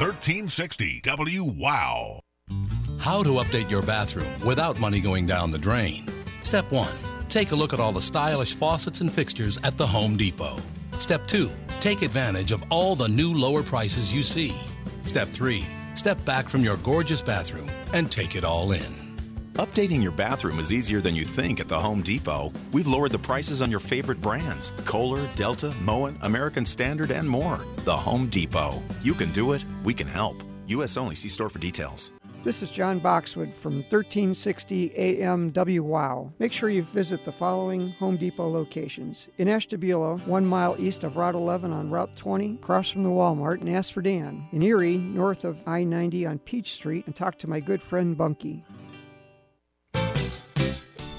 1360 WOW. How to update your bathroom without money going down the drain. Step 1. Take a look at all the stylish faucets and fixtures at the Home Depot. Step 2. Take advantage of all the new lower prices you see. Step 3. Step back from your gorgeous bathroom and take it all in. Updating your bathroom is easier than you think at the Home Depot. We've lowered the prices on your favorite brands Kohler, Delta, Moen, American Standard, and more. The Home Depot. You can do it, we can help. U.S. only. See store for details. This is John Boxwood from 1360 AM WOW. Make sure you visit the following Home Depot locations. In Ashtabula, one mile east of Route 11 on Route 20, across from the Walmart, and ask for Dan. In Erie, north of I 90 on Peach Street, and talk to my good friend Bunky.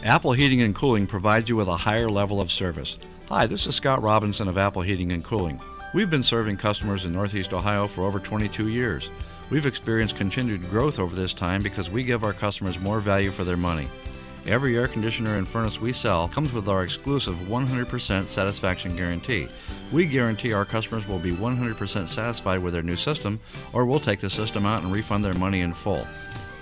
Apple Heating and Cooling provides you with a higher level of service. Hi, this is Scott Robinson of Apple Heating and Cooling. We've been serving customers in Northeast Ohio for over 22 years. We've experienced continued growth over this time because we give our customers more value for their money. Every air conditioner and furnace we sell comes with our exclusive 100% satisfaction guarantee. We guarantee our customers will be 100% satisfied with their new system, or we'll take the system out and refund their money in full.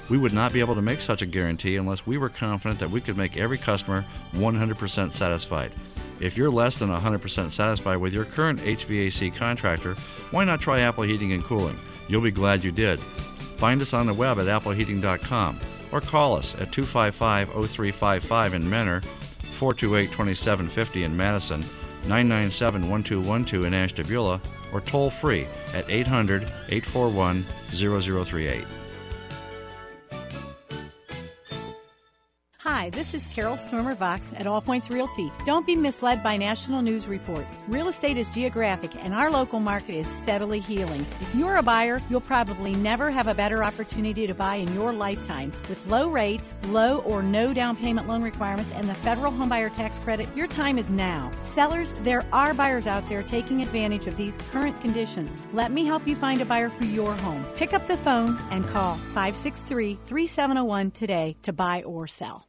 We would not be able to make such a guarantee unless we were confident that we could make every customer 100% satisfied. If you're less than 100% satisfied with your current HVAC contractor, why not try Apple Heating and Cooling? You'll be glad you did. Find us on the web at appleheating.com or call us at 255 0355 in Mentor, 428 2750 in Madison, 997 1212 in Ashtabula, or toll free at 800 841 0038. Hi, this is Carol Stormer Vox at All Points Realty. Don't be misled by national news reports. Real estate is geographic and our local market is steadily healing. If you're a buyer, you'll probably never have a better opportunity to buy in your lifetime. With low rates, low or no down payment loan requirements, and the federal homebuyer tax credit, your time is now. Sellers, there are buyers out there taking advantage of these current conditions. Let me help you find a buyer for your home. Pick up the phone and call 563 3701 today to buy or sell.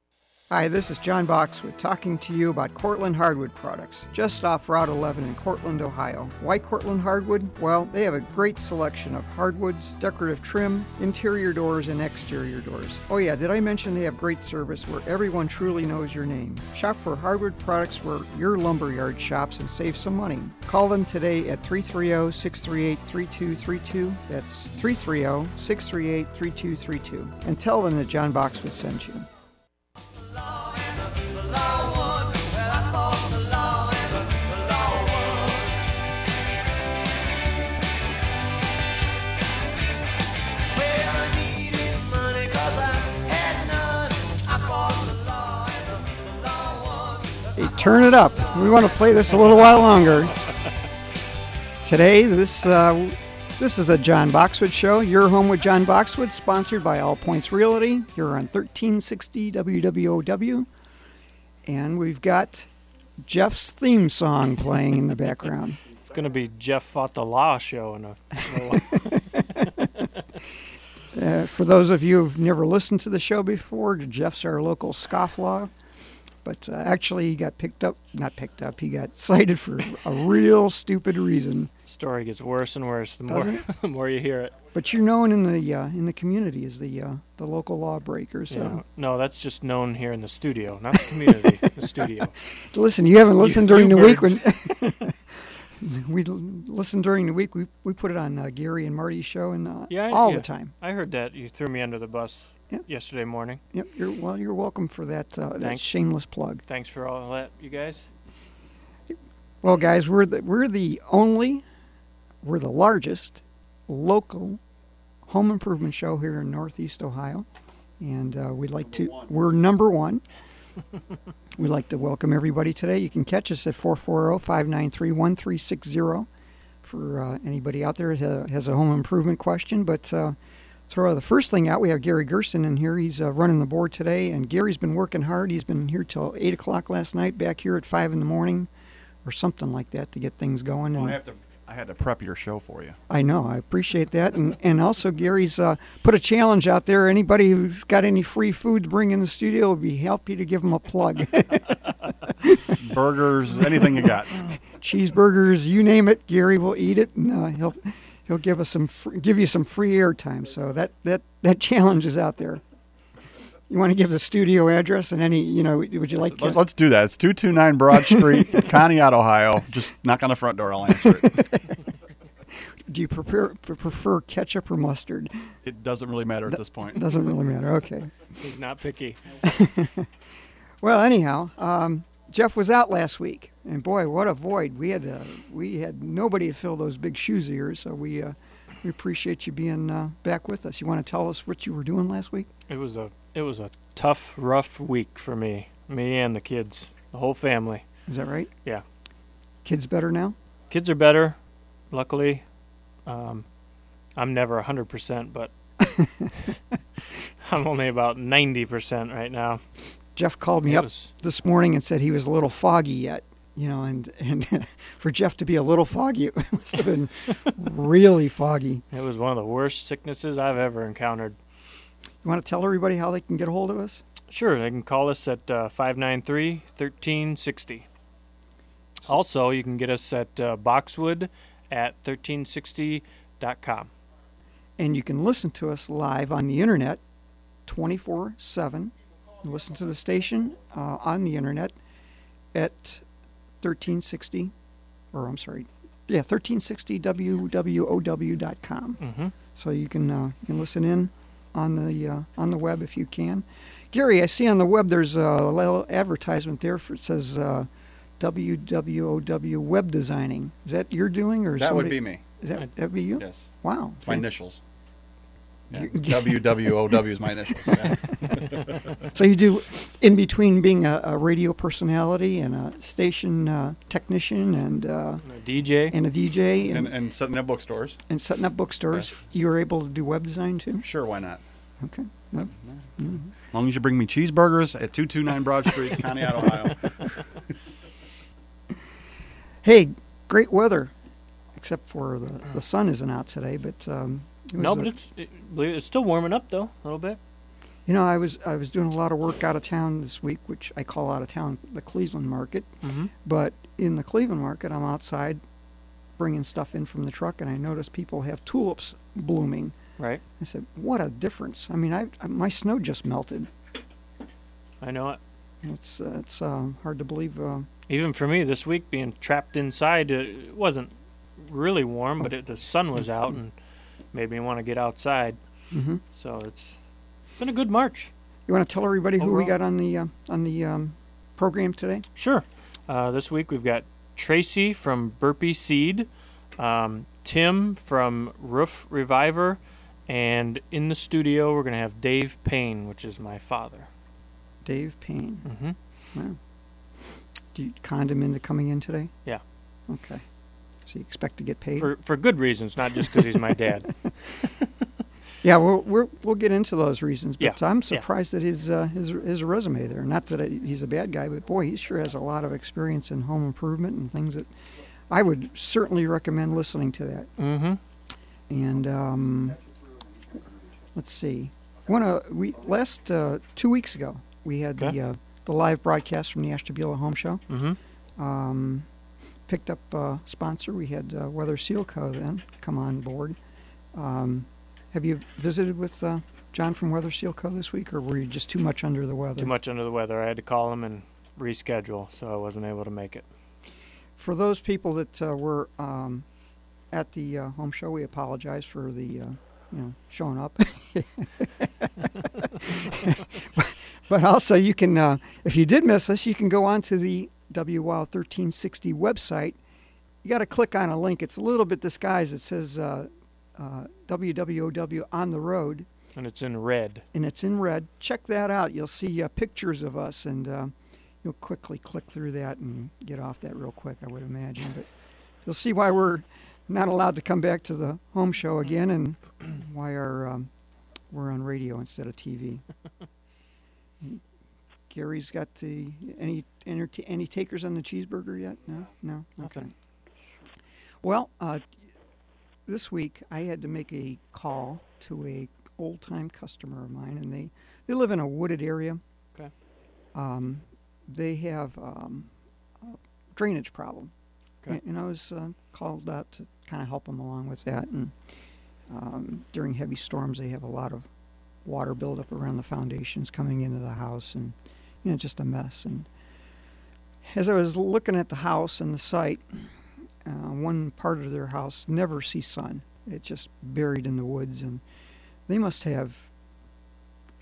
Hi, this is John Boxwood talking to you about Cortland Hardwood products, just off Route 11 in Cortland, Ohio. Why Cortland Hardwood? Well, they have a great selection of hardwoods, decorative trim, interior doors, and exterior doors. Oh, yeah, did I mention they have great service where everyone truly knows your name? Shop for hardwood products where your lumberyard shops and save some money. Call them today at 330 638 3232. That's 330 638 3232. And tell them that John Boxwood sent you. Turn it up. We want to play this a little while longer. Today, this uh, this is a John Boxwood show. Your home with John Boxwood, sponsored by All Points Realty. You're on 1360 WWOW, and we've got Jeff's theme song playing in the background. It's going to be Jeff fought the law show in a. Uh, for those of you who've never listened to the show before, Jeff's our local scofflaw. But uh, actually, he got picked up, not picked up, he got cited for a real stupid reason. Story gets worse and worse the more the more you hear it. But you're known in the uh, in the community as the uh, the local lawbreaker. So Yeah. No, that's just known here in the studio, not the community. the studio. listen, you haven't listened You- during you the week birds. when we l- listened during the week. We we put it on uh, Gary and Marty's show and uh, Yeah, I- all yeah. the time. I heard that you threw me under the bus Yep. yesterday morning. Yep. You're well. You're welcome for that uh, that Thanks. shameless plug. Thanks for all that, you guys. Well, guys, we're the, we're the only, we're the largest local home improvement show here in Northeast Ohio, and uh, we'd like to. We're number one. we'd like to welcome everybody today. You can catch us at 440-593-1360 for uh, anybody out there that has a home improvement question. But uh, throw the first thing out. We have Gary Gerson in here. He's uh, running the board today, and Gary's been working hard. He's been here till eight o'clock last night, back here at five in the morning, or something like that, to get things going. Well, and I have to. I had to prep your show for you. I know. I appreciate that. And and also Gary's uh, put a challenge out there. Anybody who's got any free food to bring in the studio would be happy to give them a plug. Burgers, anything you got. Cheeseburgers, you name it, Gary will eat it, and uh, he'll he'll give us some fr- give you some free airtime. So that that that challenge is out there. You want to give the studio address and any you know would you like? Let's, let's do that. It's 229 Broad Street, Conneaut, Ohio. Just knock on the front door. I'll answer it. do you prefer prefer ketchup or mustard? It doesn't really matter at this point. Doesn't really matter. Okay. He's not picky. Well, anyhow, um, Jeff was out last week, and boy, what a void! We had uh, we had nobody to fill those big shoes of yours, so we uh, we appreciate you being uh, back with us. You want to tell us what you were doing last week? It was a it was a tough, rough week for me, me and the kids, the whole family. Is that right? Yeah. Kids better now? Kids are better, luckily. Um, I'm never hundred percent, but I'm only about ninety percent right now. Jeff called me It up was- this morning and said he was a little foggy yet. You know, and and for Jeff to be a little foggy, it must have been really foggy. It was one of the worst sicknesses I've ever encountered. You want to tell everybody how they can get a hold of us? Sure, they can call us at uh, 593 1360. Also, you can get us at uh, Boxwood at 1360.com. and you can listen to us live on the internet 24 7 listen to the station uh, on the internet at 1360 or i'm sorry yeah 1360wwow.com Mm-hmm. so you can uh, you can listen in on the uh, on the web if you can gary i see on the web there's a little advertisement there for it says uh, wwow web designing is that you're doing or That would be me. is that that be you Yes. wow It's my initials. Yeah. WWOW is my initials. Yeah. So you do, in between being a, a radio personality and a station uh, technician and uh, A DJ. and a DJ and, and, and setting up bookstores. and setting up bookstores, Yes. you're able to do web design too. Sure, why not? Okay. Well, As long as you bring me cheeseburgers at 229 Broad Street, Conneaut, Ohio. Hey, great weather, except for the, the sun isn't out today. But um, it No, but it's it, it's still warming up though a little bit. you know I was I was doing a lot of work out of town this week, which I call out of town the Cleveland market. Mm-hmm. But in the Cleveland market, I'm outside bringing stuff in from the truck, and I noticed people have tulips blooming. Right. I said, "What a difference! I mean, I, I my snow just melted. I know it. It's uh, it's um, hard to believe. Uh, Even for me, this week being trapped inside, uh, it wasn't really warm, but it, the sun was out and made me want to get outside. hmm So it's been a good March. You want to tell everybody who we got on the uh, on the um, program today? Sure. Uh, this week we've got Tracy from Burpee Seed, um, Tim from Roof Reviver, and in the studio we're going to have Dave Payne, which is my father. Dave Payne. Mm-hmm. Wow. Do you conned him into coming in today? Yeah. Okay. So you expect to get paid? For for good reasons, not just because he's my dad. yeah, we'll we're, we'll get into those reasons. But Yeah, I'm yeah. surprised at his uh, his his resume there. Not that I, he's a bad guy, but boy, he sure has a lot of experience in home improvement and things that I would certainly recommend listening to that. mm-hmm. And um, let's see. One uh, we last uh, two weeks ago we had Okay. the uh, the live broadcast from the Ashtabula Home Show. Mm-hmm. Um, picked up a sponsor. We had uh, Weather Seal Co. then come on board. Um, have you visited with uh, John from Weather Seal Co. this week, or were you just too much under the weather? Too much under the weather. I had to call him and reschedule, so I wasn't able to make it. For those people that uh, were um, at the uh, home show, we apologize for the uh, you know showing up. but, but also, you can uh, if you did miss us, you can go on to the WWOW 1360 website. You got to click on a link. It's a little bit disguised. It says uh, uh, WWOW on the road, And it's in red. and it's in red. Check that out. You'll see uh, pictures of us, and uh, you'll quickly click through that and get off that real quick. I would imagine, but you'll see why we're not allowed to come back to the home show again, and why are um, we're on radio instead of TV? Gary's got the any any any takers on the cheeseburger yet? No, no, okay. Nothing. Well, uh, this week I had to make a call to a old time customer of mine, and they they live in a wooded area. Okay. Um, they have um, a drainage problem, Okay. and, and I was uh, called out to kind of help them along with that. And um, during heavy storms, they have a lot of water buildup around the foundations coming into the house, and you know just a mess. And as I was looking at the house and the site, uh, one part of their house never sees sun. It's just buried in the woods, and they must have,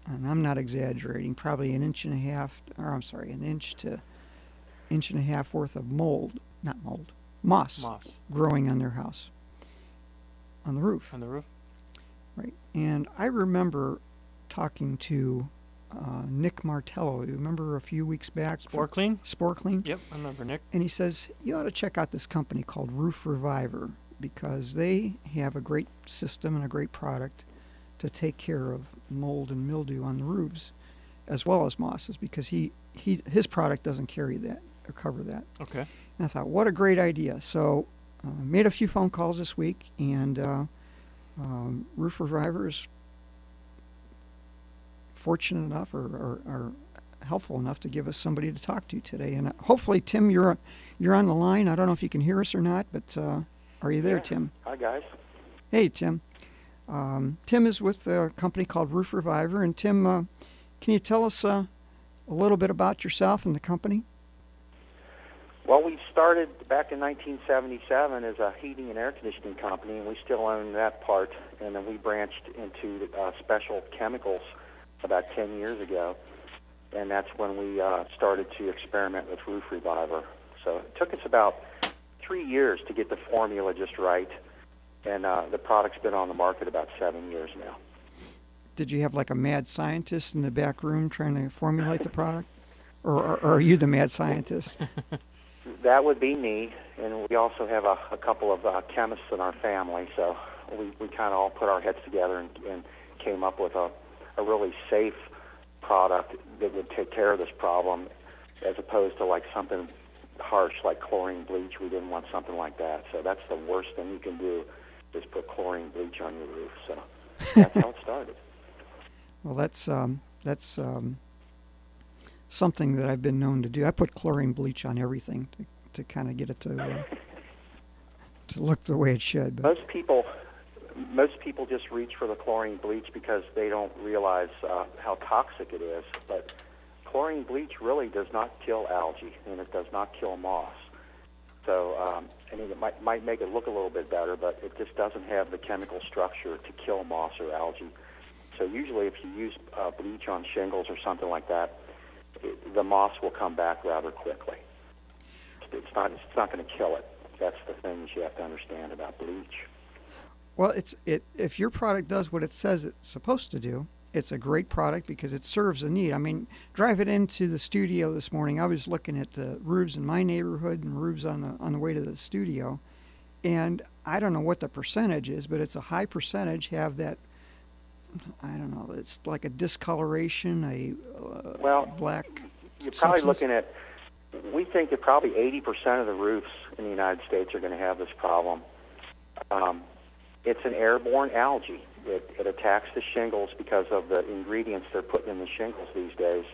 and I'm not exaggerating, probably an inch and a half, or I'm sorry, an inch to inch and a half worth of mold, not mold, moss, Moss growing on their house, on the roof. on the roof. Right. And I remember talking to uh, Nick Martello. You remember a few weeks back? Spore clean. Spore Clean. Yep, I remember Nick. And he says, You ought to check out this company called Roof Reviver because they have a great system and a great product to take care of mold and mildew on the roofs as well as mosses because he, he his product doesn't carry that or cover that. Okay. And I thought, what a great idea. So uh, made a few phone calls this week, and uh, um, Roof Reviver is fortunate enough or, or, or helpful enough to give us somebody to talk to today. And uh, hopefully, Tim, you're you're on the line. I don't know if you can hear us or not, but uh, are you there, Yeah. Tim? Hi, guys. Hey, Tim. Um, Tim is with a company called Roof Reviver, and Tim, uh, can you tell us uh, a little bit about yourself and the company? Well, we started back in 1977 as a heating and air conditioning company, and we still own that part. And then we branched into uh, special chemicals about 10 years ago, and that's when we uh, started to experiment with Roof Reviver. So it took us about three years to get the formula just right, and uh, the product's been on the market about seven years now. Did you have like a mad scientist in the back room trying to formulate the product, or, or, or are you the mad scientist? That would be me, and we also have a, a couple of uh, chemists in our family, so we, we kind of all put our heads together and, and came up with a, a really safe product that would take care of this problem, as opposed to like something harsh like chlorine bleach. We didn't want something like that, so that's the worst thing you can do is put chlorine bleach on your roof. So that's how it started. Well, that's um, that's um, something that I've been known to do. I put chlorine bleach on everything to, to kind of get it to uh, to look the way it should. But Most people, most people just reach for the chlorine bleach because they don't realize uh, how toxic it is. But chlorine bleach really does not kill algae, and it does not kill moss. So, um, I mean, it might might make it look a little bit better, but it just doesn't have the chemical structure to kill moss or algae. So, usually, if you use uh, bleach on shingles or something like that, it, the moss will come back rather quickly. It's not it's not going to kill it. That's the thing that you have to understand about bleach. Well, it's it if your product does what it says it's supposed to do, it's a great product because it serves a need. I mean, drive it into the studio this morning, I was looking at the roofs in my neighborhood and roofs on the on the way to the studio, and I don't know what the percentage is, but it's a high percentage have that. I don't know. It's like a discoloration, a uh, Well, black. You're probably substance. looking at. We think that probably 80% of the roofs in the United States are going to have this problem. Um, it's an airborne algae. It, it attacks the shingles because of the ingredients they're putting in the shingles these days.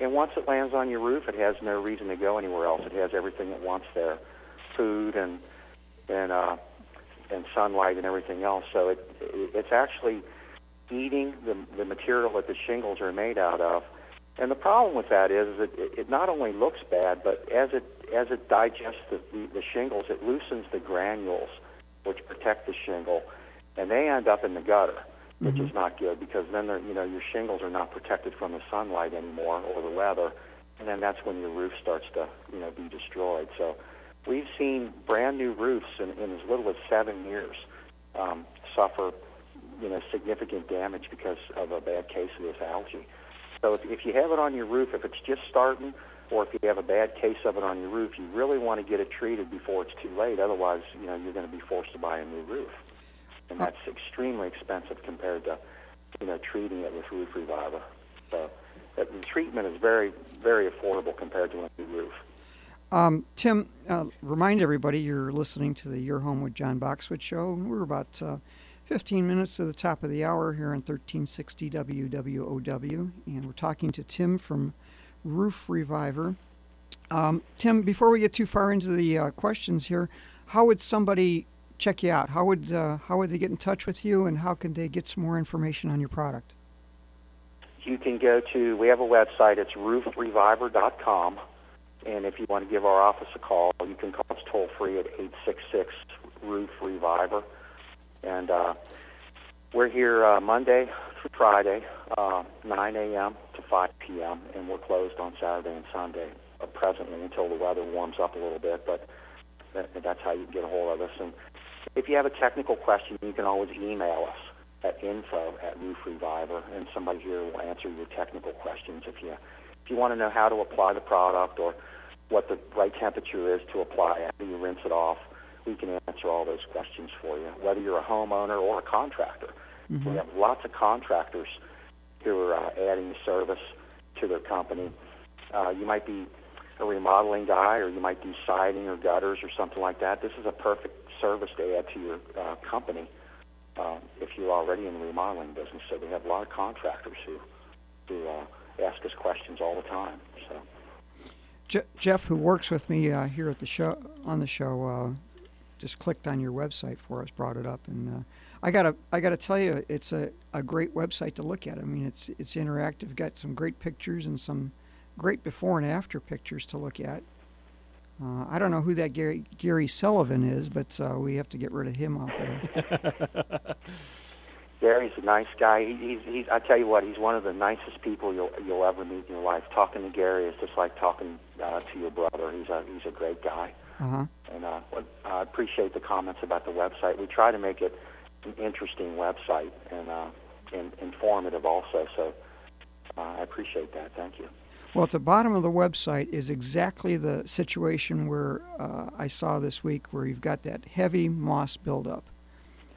And once it lands on your roof, it has no reason to go anywhere else. It has everything it wants there, food and and uh, and sunlight and everything else. So it, it it's actually eating the the material that the shingles are made out of. And the problem with that is that it, it not only looks bad, but as it as it digests the, the, the shingles, it loosens the granules, which protect the shingle, and they end up in the gutter, which is not good because then they're, you know your shingles are not protected from the sunlight anymore or the weather, and then that's when your roof starts to you know be destroyed. So we've seen brand new roofs in, in as little as seven years um, suffer you know significant damage because of a bad case of this algae. So if, if you have it on your roof, if it's just starting, or if you have a bad case of it on your roof, you really want to get it treated before it's too late. Otherwise, you know, you're going to be forced to buy a new roof, and that's extremely expensive compared to, you know, treating it with Roof Reviver. So the treatment is very, very affordable compared to a new roof. Um, Tim, uh, remind everybody you're listening to the Your Home with John Boxwood show. We're about uh, 15 minutes to the top of the hour here on 1360 WWOW, and we're talking to Tim from Roof Reviver. Um, Tim, before we get too far into the uh, questions here, how would somebody check you out? How would uh, how would they get in touch with you, and how can they get some more information on your product? You can go to we have a website. It's roofreviver.com and if you want to give our office a call, you can call us toll free at 866 Roof Reviver. And uh, we're here uh, Monday through Friday, uh, 9 a.m. to 5 p.m., and we're closed on Saturday and Sunday uh, presently until the weather warms up a little bit. But that, that's how you can get a hold of us. And if you have a technical question, you can always email us at info at Roof Reviver, and somebody here will answer your technical questions if you if you want to know how to apply the product or what the right temperature is to apply after you rinse it off, we can answer all those questions for you, whether you're a homeowner or a contractor. Mm-hmm. We have lots of contractors who are uh, adding service to their company. Uh, you might be a remodeling guy, or you might do siding or gutters or something like that. This is a perfect service to add to your uh, company uh, if you're already in the remodeling business. So we have a lot of contractors who who uh, ask us questions all the time. So. Je- Jeff, who works with me uh, here at the show on the show, uh, just clicked on your website for us, brought it up, and uh, I gotta I gotta tell you, it's a, a great website to look at. I mean, it's it's interactive, got some great pictures and some great before and after pictures to look at. Uh, I don't know who that Gary Gary Sullivan is, but uh, we have to get rid of him off there. Gary's a nice guy. He, he's, he's, I tell you what, he's one of the nicest people you'll you'll ever meet in your life. Talking to Gary is just like talking uh, to your brother. He's a he's a great guy. Uh-huh. And uh, I appreciate the comments about the website. We try to make it interesting website and uh, and informative also. So uh, I appreciate that. Thank you. Well, at the bottom of the website is exactly the situation where uh, I saw this week, where you've got that heavy moss buildup,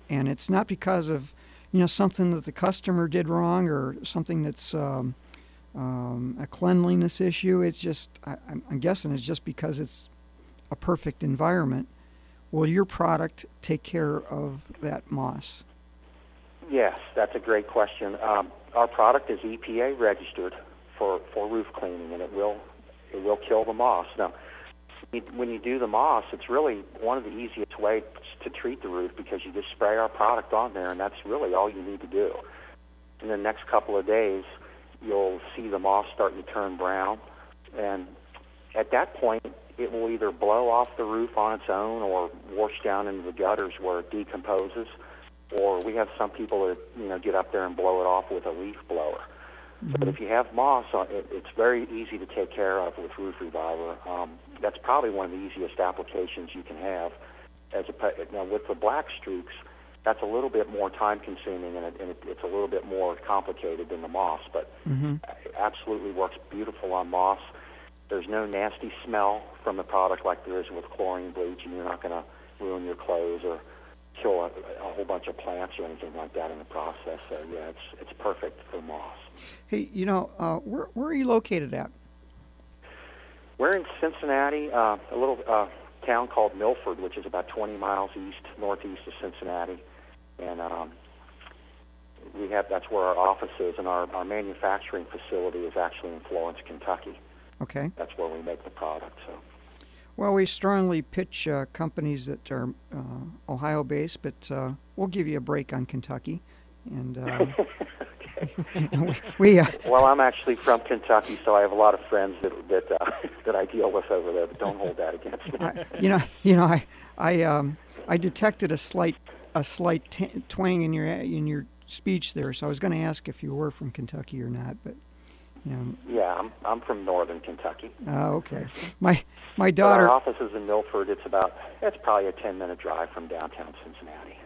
and it's not because of you know something that the customer did wrong or something that's um, um, a cleanliness issue. It's just I, I'm guessing it's just because it's a perfect environment. Will your product take care of that moss? Yes, that's a great question. Um, our product is EPA registered for, for roof cleaning, and it will it will kill the moss. Now, when you do the moss, it's really one of the easiest ways to treat the roof because you just spray our product on there, and that's really all you need to do. In the next couple of days, you'll see the moss starting to turn brown, and at that point, it will either blow off the roof on its own or wash down into the gutters where it decomposes, or we have some people that you know get up there and blow it off with a leaf blower. Mm-hmm. But if you have moss, it, it's very easy to take care of with Roof Reviver. Um, that's probably one of the easiest applications you can have. As a now with the black streaks, that's a little bit more time consuming and, it, and it, it's a little bit more complicated than the moss, but mm-hmm. it absolutely works beautiful on moss. There's no nasty smell from the product like there is with chlorine bleach, and you're not going to ruin your clothes or kill a, a, whole bunch of plants or anything like that in the process. So yeah, it's it's perfect for moss. Hey, you know, uh, where where are you located at? We're in Cincinnati, uh, a little uh, town called Milford, which is about 20 miles east northeast of Cincinnati, and um, we have that's where our office is, and our our manufacturing facility is actually in Florence, Kentucky. Okay. That's where we make the product. So. Well, we strongly pitch uh, companies that are uh, Ohio based, but uh, we'll give you a break on Kentucky. And uh, we. Uh, well, I'm actually from Kentucky, so I have a lot of friends that that uh, that I deal with over there. But don't hold that against me. I, you know, you know, I I um, I detected a slight a slight t- twang in your in your speech there, so I was going to ask if you were from Kentucky or not, but. Yeah, yeah I'm, I'm from northern Kentucky. Oh, okay. My my daughter. But our office is in Milford. It's about it's probably a 10 minute drive from downtown Cincinnati.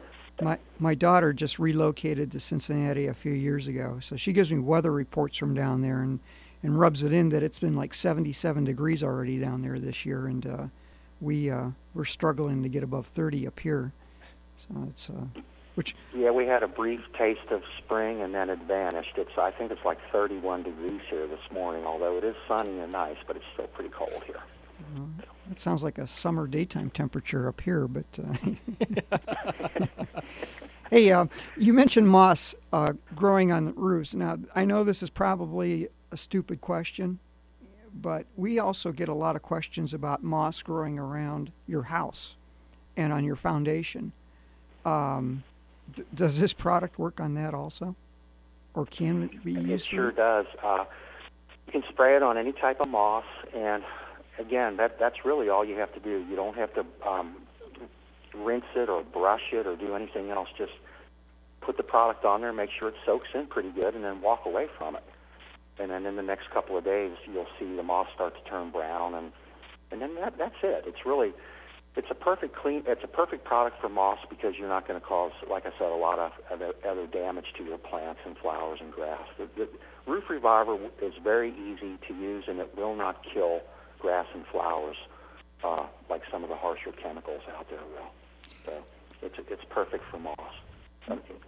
My my daughter just relocated to Cincinnati a few years ago, so she gives me weather reports from down there, and and rubs it in that it's been like 77 degrees already down there this year, and uh, we uh, we're struggling to get above 30 up here. So it's uh, which Yeah, we had a brief taste of spring and then it vanished. It's I think it's like 31 degrees here this morning, although it is sunny and nice, but it's still pretty cold here. That sounds like a summer daytime temperature up here, but. Uh, hey, uh, you mentioned moss uh, growing on roofs. Now, I know this is probably a stupid question, but we also get a lot of questions about moss growing around your house and on your foundation. Um, d- does this product work on that also? Or can it be used? It sure does. Uh, you can spray it on any type of moss, and again, that that's really all you have to do. You don't have to um, rinse it or brush it or do anything else. Just put the product on there, make sure it soaks in pretty good, and then walk away from it. And then in the next couple of days, you'll see the moss start to turn brown, and and then that, that's it. It's really it's a perfect clean. It's a perfect product for moss because you're not going to cause, like I said, a lot of other, other damage to your plants and flowers and grass. The, the Roof Reviver is very easy to use, and it will not kill grass and flowers uh, like some of the harsher chemicals out there will. So it's it's perfect for moss.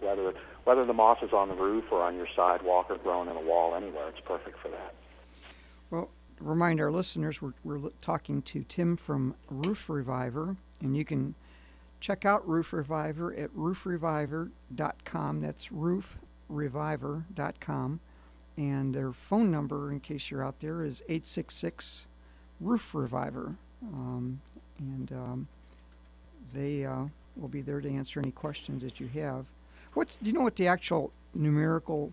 Whether whether the moss is on the roof or on your sidewalk or growing in a wall anywhere, it's perfect for that. Well, remind our listeners we're, we're talking to Tim from Roof Reviver, and you can check out Roof Reviver at roofreviver.com. That's roofreviver.com. And their phone number, in case you're out there, is 866 Roof Reviver. Um, and um, they uh, will be there to answer any questions that you have. What's do you know what the actual numerical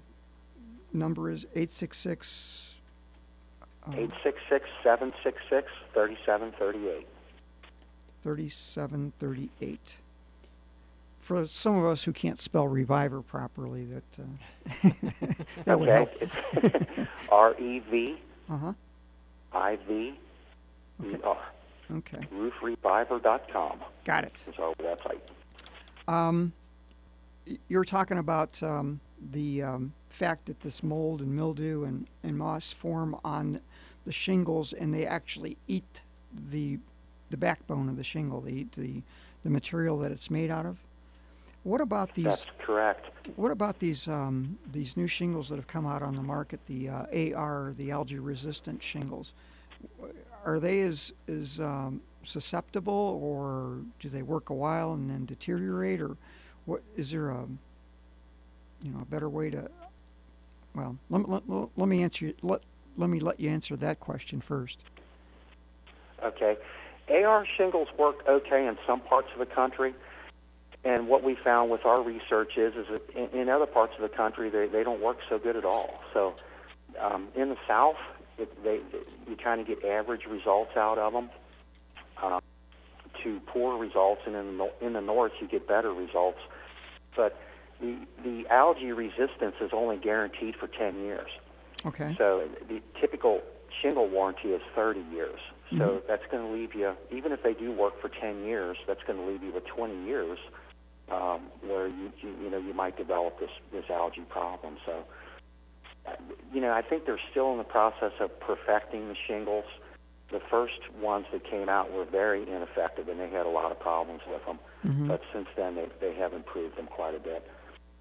number is? Eight six six seven six six thirty seven thirty eight. 3738. For some of us who can't spell reviver properly, that uh, that would help. R E V Uh-huh. I V E R. Okay. Roofreviver.com Got it. is our website. Um, you're talking about um, the um, fact that this mold and mildew and, and moss form on the shingles, and they actually eat the the backbone of the shingle. They eat the the material that it's made out of. What about these? That's correct. What about these um, these new shingles that have come out on the market? The uh, AR, the algae resistant shingles. Are they as as um, susceptible, or do they work a while and then deteriorate, or what? Is there a you know a better way to? Well, let, let, let- let me answer. you- Let let me let you answer that question first. Okay. AR shingles work okay in some parts of the country. And what we found with our research is, is that in, other parts of the country, they, they don't work so good at all. So um, in the South, it, they, you kind of get average results out of them uh, to poor results, and in the, in the North, you get better results. But the, the algae resistance is only guaranteed for 10 years. Okay. So the typical shingle warranty is 30 years. So that's going to leave you, even if they do work for 10 years, that's going to leave you with 20 years um, where you, you you know you might develop this this algae problem. So uh, you know I think they're still in the process of perfecting the shingles. The first ones that came out were very ineffective, and they had a lot of problems with them. But since then, they they have improved them quite a bit.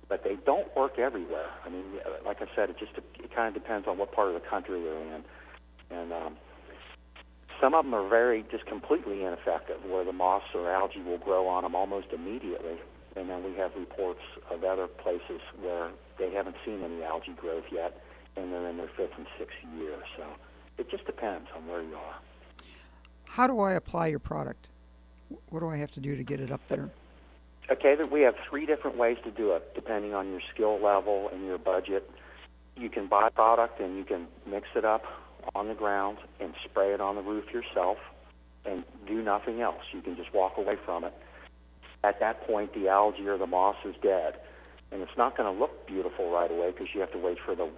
But they don't work everywhere. I mean, uh, like I said, it just it kind of depends on what part of the country they're in, and um, some of them are very just completely ineffective, where the moss or algae will grow on them almost immediately. And then we have reports of other places where they haven't seen any algae growth yet, and they're in their fifth and sixth year. So it just depends on where you are. How do I apply your product? What do I have to do to get it up there? Okay, we have three different ways to do it, depending on your skill level and your budget. You can buy product and you can mix it up on the ground and spray it on the roof yourself and do nothing else. You can just walk away from it. At that point, the algae or the moss is dead. And it's not going to look beautiful right away because you have to wait for the,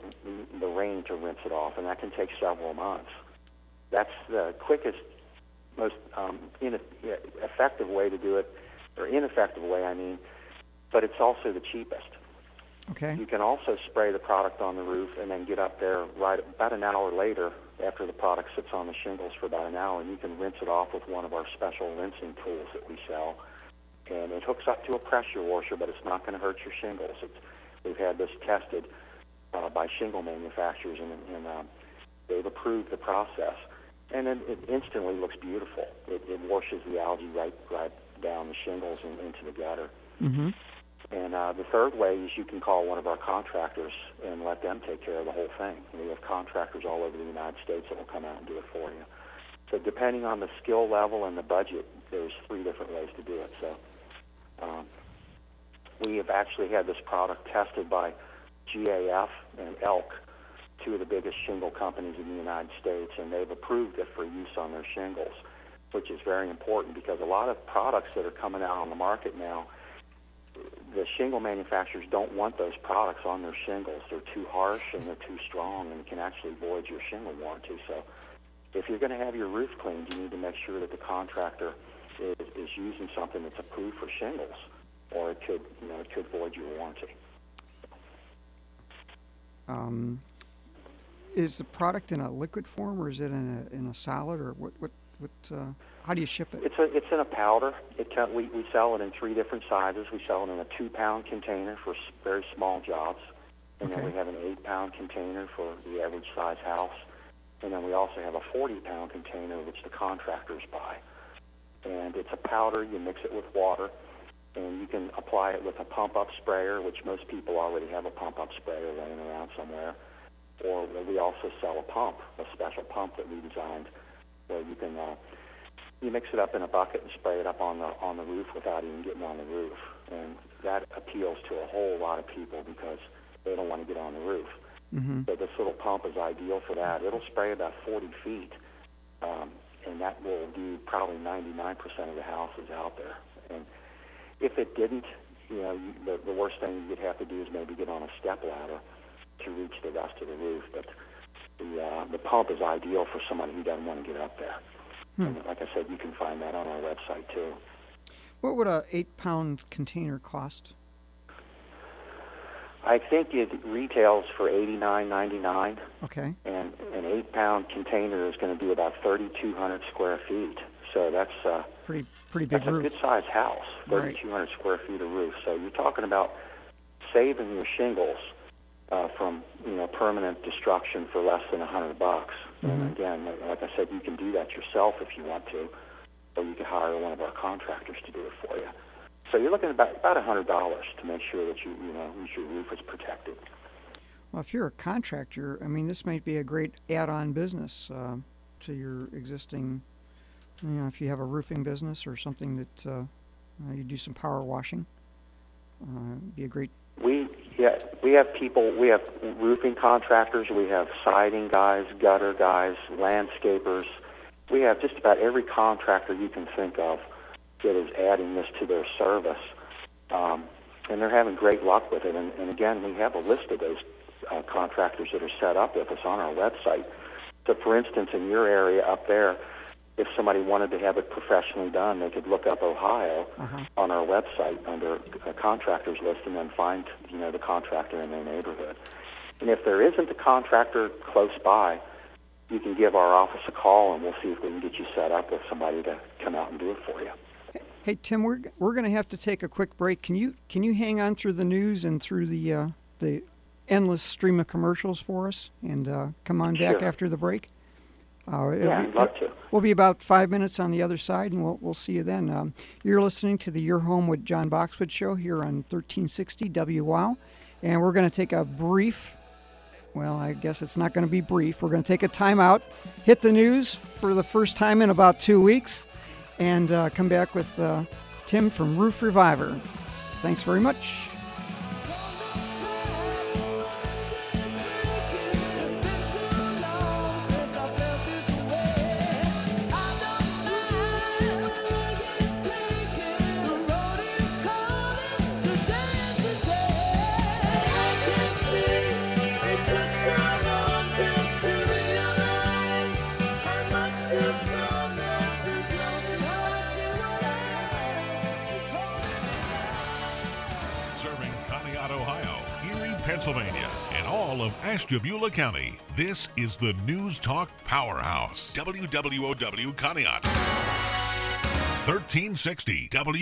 the rain to rinse it off, and that can take several months. That's the quickest, most um, in, effective way to do it, or ineffective way, I mean, but it's also the cheapest. Okay. You can also spray the product on the roof and then get up there right about an hour later after the product sits on the shingles for about an hour, and you can rinse it off with one of our special rinsing tools that we sell. And it hooks up to a pressure washer, but it's not going to hurt your shingles. It's, we've had this tested uh, by shingle manufacturers, and, and um, they've approved the process. And then it instantly looks beautiful. It, it washes the algae right right down the shingles and into the gutter. Mm-hmm. And uh, the third way is you can call one of our contractors and let them take care of the whole thing. We have contractors all over the United States that will come out and do it for you. So depending on the skill level and the budget, there's three different ways to do it. So um, we have actually had this product tested by GAF and Elk, two of the biggest shingle companies in the United States, and they've approved it for use on their shingles, which is very important because a lot of products that are coming out on the market now – the shingle manufacturers don't want those products on their shingles. They're too harsh and they're too strong and can actually void your shingle warranty. So if you're going to have your roof cleaned, you need to make sure that the contractor is, is using something that's approved for shingles, or it could, you know, it could void your warranty. Um, is the product in a liquid form, or is it in a in a solid, or what? What? What? Uh, how do you ship it? It's a it's in a powder. It can, we we sell it in three different sizes. We sell it in a two pound container for very small jobs, and then we have an eight pound container for the average size house, and then we also have a forty pound container which the contractors buy. And it's a powder. You mix it with water, and you can apply it with a pump up sprayer, which most people already have a pump up sprayer laying around somewhere. Or we also sell a pump, a special pump that we designed, where you can uh, you mix it up in a bucket and spray it up on the on the roof without even getting on the roof, and that appeals to a whole lot of people because they don't want to get on the roof. Mm-hmm. So this little pump is ideal for that. It'll spray about 40 feet, um, and that will do probably 99% of the houses out there. And if it didn't, you know, the, the worst thing you'd have to do is maybe get on a step ladder to reach the rest of the roof. But the uh, the pump is ideal for somebody who doesn't want to get up there. And like I said, you can find that on our website too. What would a eight pound container cost? I think it retails for eighty nine ninety nine, Okay. and an eight pound container is going to be about thirty two hundred square feet. So that's uh, Pretty pretty big that's a good sized house, Right. thirty two hundred square feet of roof. So you're talking about saving your shingles uh, from you know permanent destruction for less than a hundred bucks. And again, like- I said, you can do that yourself if you want to, or you can hire one of our contractors to do it for you. So you're looking at about about a hundred dollars to make sure that you you know your roof is protected. Well, if you're a contractor, I mean, this might be a great add-on business uh, to your existing. You know, if you have a roofing business or something that uh, you do some power washing, uh, be a great. We yeah we have people we have roofing contractors we have siding guys gutter guys landscapers. We have just about every contractor you can think of that is adding this to their service. Um, and they're having great luck with it. And, and again we have a list of those uh, contractors that are set up with us on our website. So for instance in your area up there if somebody wanted to have it professionally done they could look up Ohio Uh-huh. on our website under a contractors list and then find you know the contractor in their neighborhood. And if there isn't a contractor close by, you can give our office a call and we'll see if we can get you set up with somebody to come out and do it for you. Hey Tim, we're we're going to have to take a quick break. Can you can you hang on through the news and through the uh, the endless stream of commercials for us and uh, come on back Sure. after the break? Uh, Yeah, be- I'd love to. We'll be about five minutes on the other side, and we'll, we'll see you then. Um, you're listening to the Your Home with John Boxwood show here on 1360 WOW, and we're going to take a brief, well, I guess it's not going to be brief. We're going to take a time out, hit the news for the first time in about two weeks, and uh, come back with uh, Tim from Roof Reviver. Thanks very much. Of Ashtabula County. This is the News Talk Powerhouse. WWOW Conneaut. 1360 W.